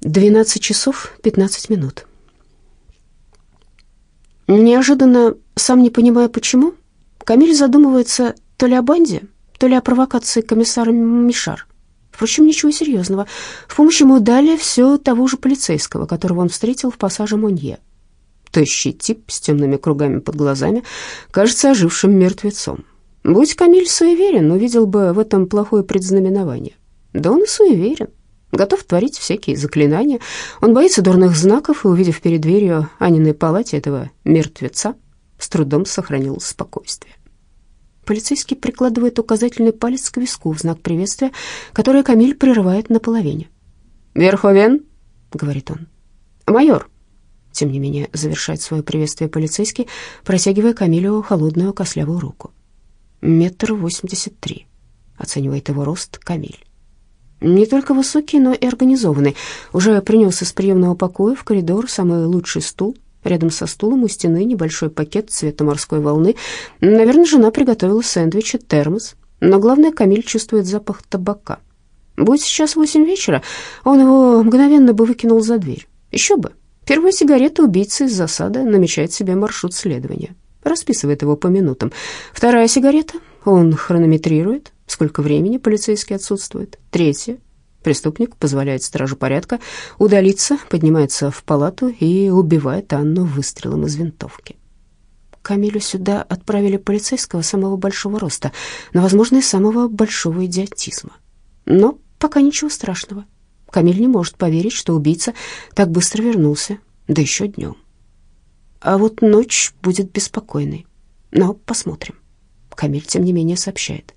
12 часов 15 минут. Неожиданно, сам не понимая почему, Камиль задумывается то ли о банде, то ли о провокации комиссара Мишар. Впрочем, ничего серьезного. В помощь ему дали все того же полицейского, которого он встретил в пассаже Монье. Тощий тип с темными кругами под глазами, кажется ожившим мертвецом. Будь Камиль суеверен, увидел бы в этом плохое предзнаменование. Да он и суеверен готов творить всякие заклинания. Он боится дурных знаков и, увидев перед дверью Аниной палате этого мертвеца, с трудом сохранил спокойствие. Полицейский прикладывает указательный палец к виску в знак приветствия, который Камиль прерывает наполовине. «Верховен», — говорит он. «Майор», — тем не менее завершает свое приветствие полицейский, протягивая Камилю холодную кослявую руку. «Метр восемьдесят три», — оценивает его рост Камиль. Не только высокий, но и организованный. Уже принес из приемного покоя в коридор самый лучший стул. Рядом со стулом у стены небольшой пакет цвета морской волны. Наверное, жена приготовила сэндвичи, термос. Но главное, Камиль чувствует запах табака. Будь сейчас восемь вечера, он его мгновенно бы выкинул за дверь. Еще бы. Первая сигарета убийцы из засады намечает себе маршрут следования. Расписывает его по минутам. Вторая сигарета он хронометрирует сколько времени полицейский отсутствует. Третье. Преступник позволяет стражу порядка удалиться, поднимается в палату и убивает Анну выстрелом из винтовки. Камилю сюда отправили полицейского самого большого роста, но, возможно, и самого большого идиотизма. Но пока ничего страшного. Камиль не может поверить, что убийца так быстро вернулся, да еще днем. А вот ночь будет беспокойной. Но посмотрим. Камиль, тем не менее, сообщает.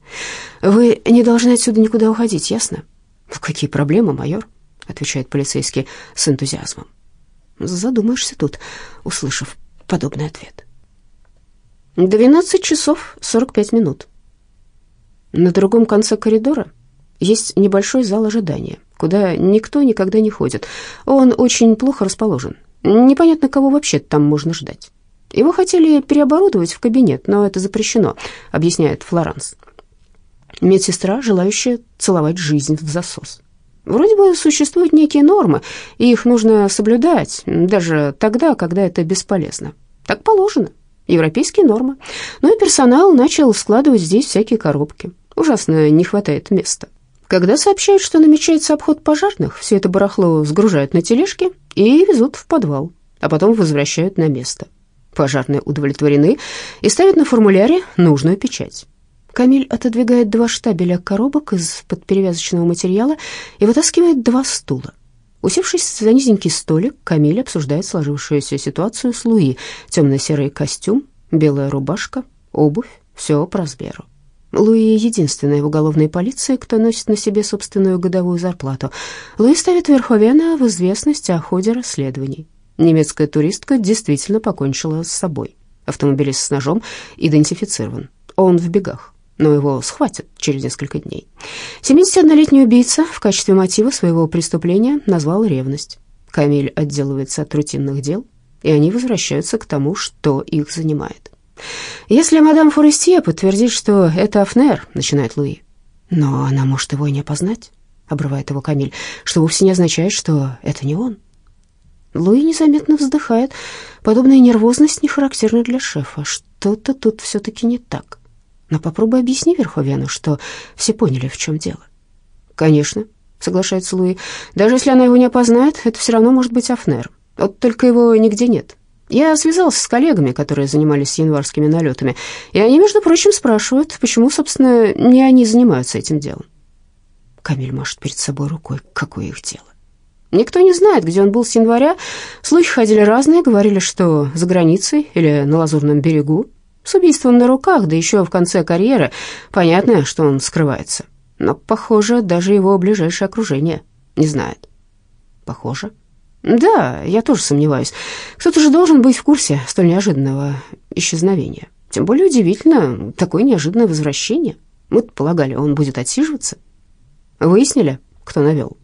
«Вы не должны отсюда никуда уходить, ясно?» «Какие проблемы, майор?» — отвечает полицейский с энтузиазмом. Задумаешься тут, услышав подобный ответ. Двенадцать часов сорок пять минут. На другом конце коридора есть небольшой зал ожидания, куда никто никогда не ходит. Он очень плохо расположен. Непонятно, кого вообще там можно ждать. Его хотели переоборудовать в кабинет, но это запрещено, объясняет Флоранс. Медсестра, желающая целовать жизнь в засос. Вроде бы существуют некие нормы, и их нужно соблюдать, даже тогда, когда это бесполезно. Так положено. Европейские нормы. Ну и персонал начал складывать здесь всякие коробки. Ужасно не хватает места. Когда сообщают, что намечается обход пожарных, все это барахло сгружают на тележки и везут в подвал, а потом возвращают на место. Пожарные удовлетворены и ставят на формуляре нужную печать. Камиль отодвигает два штабеля коробок из-под перевязочного материала и вытаскивает два стула. Усевшись за низенький столик, Камиль обсуждает сложившуюся ситуацию с Луи. Темно-серый костюм, белая рубашка, обувь, все по размеру. Луи — единственная в уголовной полиции, кто носит на себе собственную годовую зарплату. Луи ставит Верховена в известность о ходе расследований. Немецкая туристка действительно покончила с собой. Автомобилист с ножом идентифицирован. Он в бегах, но его схватят через несколько дней. 71-летний убийца в качестве мотива своего преступления назвал ревность. Камиль отделывается от рутинных дел, и они возвращаются к тому, что их занимает. «Если мадам Форестье подтвердит, что это Афнер», — начинает Луи. «Но она может его и не опознать», — обрывает его Камиль, «что вовсе не означает, что это не он». Луи незаметно вздыхает. Подобная нервозность не характерна для шефа. Что-то тут все-таки не так. Но попробуй объясни Верховену, что все поняли, в чем дело. «Конечно», — соглашается Луи. «Даже если она его не опознает, это все равно может быть Афнер. Вот только его нигде нет. Я связался с коллегами, которые занимались январскими налетами, и они, между прочим, спрашивают, почему, собственно, не они занимаются этим делом». Камиль машет перед собой рукой. Какое их дело? Никто не знает, где он был с января. Слухи ходили разные, говорили, что за границей или на Лазурном берегу. С убийством на руках, да еще в конце карьеры. Понятно, что он скрывается. Но, похоже, даже его ближайшее окружение не знает. Похоже. Да, я тоже сомневаюсь. Кто-то же должен быть в курсе столь неожиданного исчезновения. Тем более удивительно такое неожиданное возвращение. Мы полагали, он будет отсиживаться. Выяснили, кто навел?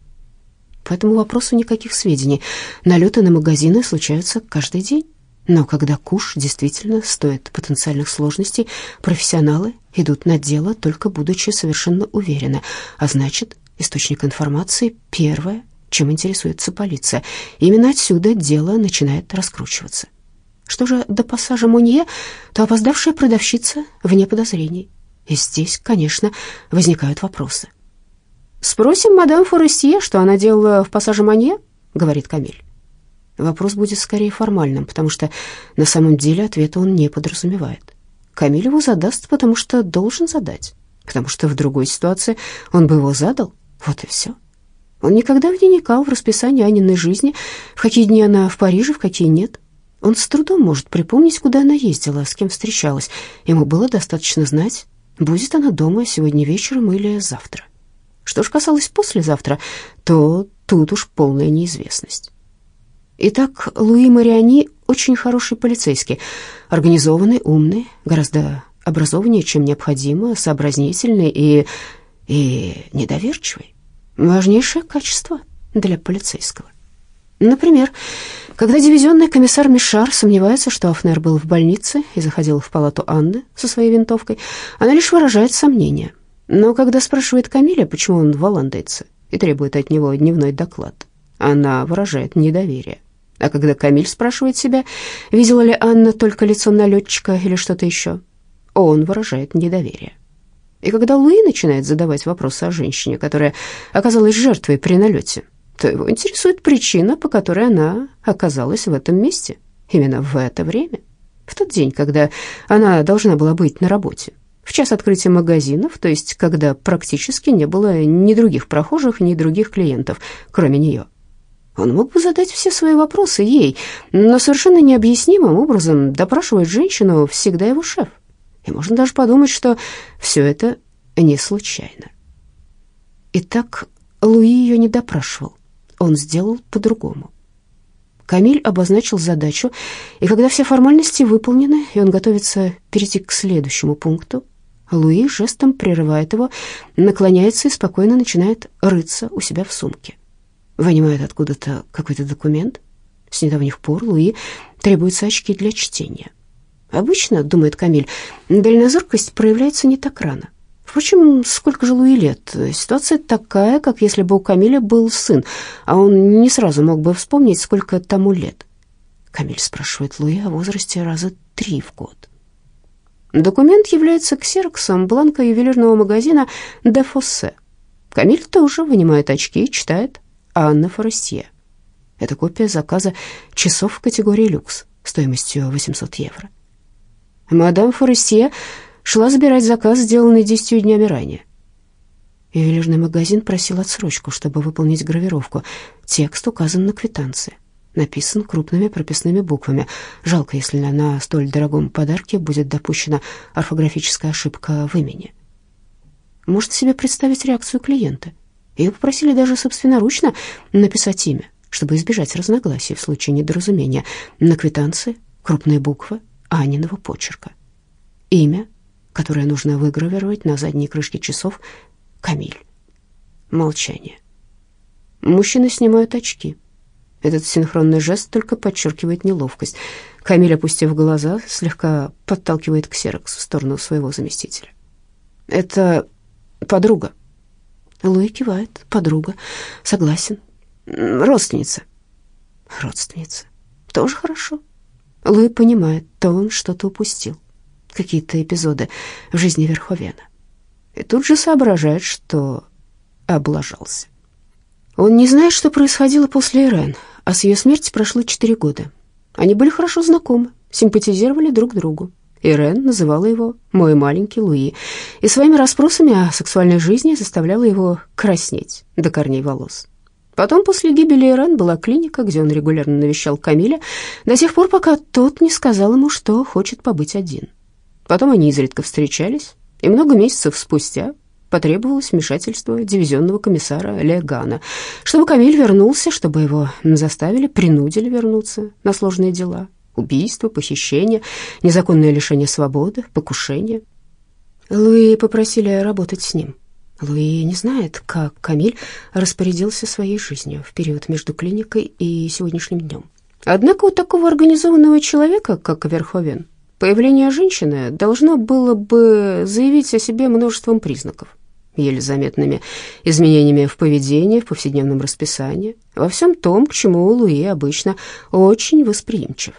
По этому вопросу никаких сведений. Налеты на магазины случаются каждый день. Но когда куш действительно стоит потенциальных сложностей, профессионалы идут на дело, только будучи совершенно уверены. А значит, источник информации — первое чем интересуется полиция. Именно отсюда дело начинает раскручиваться. Что же до пассажа Монье, то опоздавшая продавщица вне подозрений. И здесь, конечно, возникают вопросы. «Спросим мадам Форестье, что она делала в пассаже Монье?» — говорит Камиль. Вопрос будет скорее формальным, потому что на самом деле ответа он не подразумевает. Камиль его задаст, потому что должен задать, потому что в другой ситуации он бы его задал. Вот и все. Он никогда не вникал в расписание Аниной жизни, в какие дни она в Париже, в какие нет. Он с трудом может припомнить, куда она ездила, с кем встречалась. Ему было достаточно знать, будет она дома сегодня вечером или завтра. Что ж касалось послезавтра, то тут уж полная неизвестность. Итак, Луи Мариани очень хороший полицейский, организованный, умный, гораздо образованнее, чем необходимо, сообразнительный и... и недоверчивый. Важнейшее качество для полицейского. Например, когда дивизионный комиссар Мишар сомневается, что Афнер был в больнице и заходил в палату Анны со своей винтовкой, она лишь выражает сомнение. Но когда спрашивает Камиля, почему он валандается, и требует от него дневной доклад, она выражает недоверие. А когда Камиль спрашивает себя, видела ли Анна только лицо налетчика или что-то еще, он выражает недоверие. И когда Луи начинает задавать вопросы о женщине, которая оказалась жертвой при налете, то его интересует причина, по которой она оказалась в этом месте, именно в это время, в тот день, когда она должна была быть на работе, в час открытия магазинов, то есть когда практически не было ни других прохожих, ни других клиентов, кроме нее. Он мог бы задать все свои вопросы ей, но совершенно необъяснимым образом допрашивает женщину всегда его шеф. И можно даже подумать, что все это не случайно. Итак, Луи ее не допрашивал. Он сделал по-другому. Камиль обозначил задачу, и когда все формальности выполнены, и он готовится перейти к следующему пункту, Луи жестом прерывает его, наклоняется и спокойно начинает рыться у себя в сумке. Вынимает откуда-то какой-то документ. С недавних пор Луи требуются очки для чтения. Обычно, думает Камиль, дальнозоркость проявляется не так рано. Впрочем, сколько же Луи лет? Ситуация такая, как если бы у Камиля был сын, а он не сразу мог бы вспомнить, сколько тому лет. Камиль спрашивает Луи о возрасте раза три в год. Документ является ксероксом бланка ювелирного магазина «Де Фоссе». Камиль тоже вынимает очки и читает Анна Форестье. Это копия заказа часов в категории люкс стоимостью 800 евро. Мадам Форестье шла забирать заказ, сделанный десятью днями ранее. Ювелирный магазин просил отсрочку, чтобы выполнить гравировку. Текст указан на квитанции. Написан крупными прописными буквами. Жалко, если на столь дорогом подарке будет допущена орфографическая ошибка в имени. Можете себе представить реакцию клиента? Ее попросили даже собственноручно написать имя, чтобы избежать разногласий в случае недоразумения. На квитанции крупные буквы Аниного почерка. Имя, которое нужно выгравировать на задней крышке часов, Камиль. Молчание. Мужчины снимают очки. Этот синхронный жест только подчеркивает неловкость. Камиль, опустив глаза, слегка подталкивает ксерокс в сторону своего заместителя. «Это подруга». Луи кивает. «Подруга. Согласен. Родственница». «Родственница. Тоже хорошо». Луи понимает, то он что-то упустил, какие-то эпизоды в жизни Верховена. И тут же соображает, что облажался. Он не знает, что происходило после Ирен, а с ее смерти прошло четыре года. Они были хорошо знакомы, симпатизировали друг другу. Ирен называла его «мой маленький Луи» и своими расспросами о сексуальной жизни заставляла его краснеть до корней волос. Потом, после гибели Ирен, была клиника, где он регулярно навещал Камиля, до тех пор, пока тот не сказал ему, что хочет побыть один. Потом они изредка встречались, и много месяцев спустя потребовалось вмешательство дивизионного комиссара Легана, чтобы Камиль вернулся, чтобы его заставили, принудили вернуться на сложные дела. Убийство, похищение, незаконное лишение свободы, покушение. Луи попросили работать с ним. Луи не знает, как Камиль распорядился своей жизнью в период между клиникой и сегодняшним днем. Однако у такого организованного человека, как Верховен, появление женщины должно было бы заявить о себе множеством признаков. Еле заметными изменениями в поведении, в повседневном расписании, во всем том, к чему Луи обычно очень восприимчив.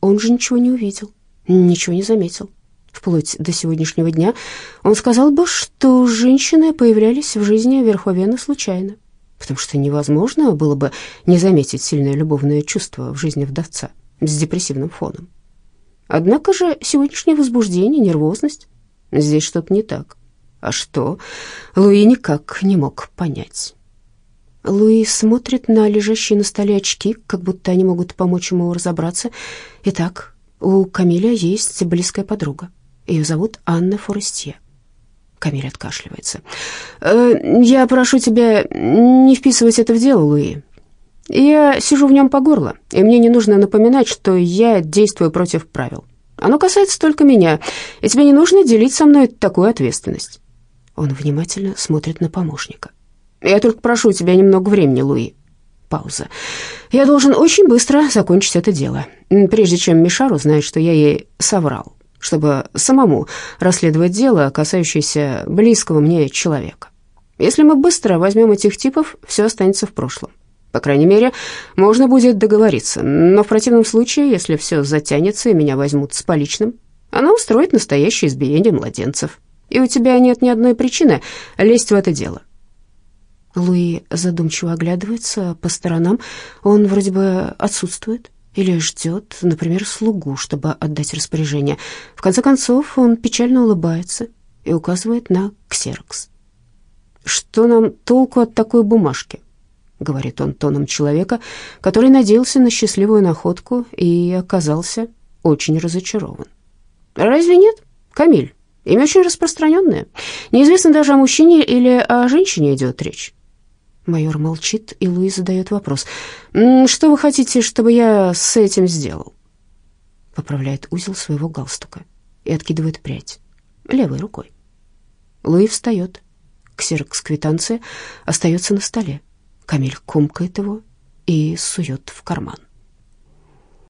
Он же ничего не увидел, ничего не заметил. Вплоть до сегодняшнего дня он сказал бы, что женщины появлялись в жизни Верховена случайно, потому что невозможно было бы не заметить сильное любовное чувство в жизни вдовца с депрессивным фоном. Однако же сегодняшнее возбуждение, нервозность, здесь что-то не так. А что, Луи никак не мог понять. Луи смотрит на лежащие на столе очки, как будто они могут помочь ему разобраться. Итак, у Камиля есть близкая подруга. Ее зовут Анна Форестье. Камиль откашливается. «Э, «Я прошу тебя не вписывать это в дело, Луи. Я сижу в нем по горло, и мне не нужно напоминать, что я действую против правил. Оно касается только меня, и тебе не нужно делить со мной такую ответственность». Он внимательно смотрит на помощника. «Я только прошу тебя немного времени, Луи». Пауза. «Я должен очень быстро закончить это дело, прежде чем Мишар узнает, что я ей соврал, чтобы самому расследовать дело, касающееся близкого мне человека. Если мы быстро возьмем этих типов, все останется в прошлом. По крайней мере, можно будет договориться, но в противном случае, если все затянется и меня возьмут с поличным, она устроит настоящее избиение младенцев» и у тебя нет ни одной причины лезть в это дело». Луи задумчиво оглядывается по сторонам. Он вроде бы отсутствует или ждет, например, слугу, чтобы отдать распоряжение. В конце концов, он печально улыбается и указывает на ксерокс. «Что нам толку от такой бумажки?» — говорит он тоном человека, который надеялся на счастливую находку и оказался очень разочарован. «Разве нет, Камиль?» Имя очень распространенное. Неизвестно даже о мужчине или о женщине идет речь. Майор молчит, и Луи задает вопрос. «Что вы хотите, чтобы я с этим сделал?» Поправляет узел своего галстука и откидывает прядь левой рукой. Луи встает. Ксерокс-квитанция остается на столе. Камиль комкает его и сует в карман.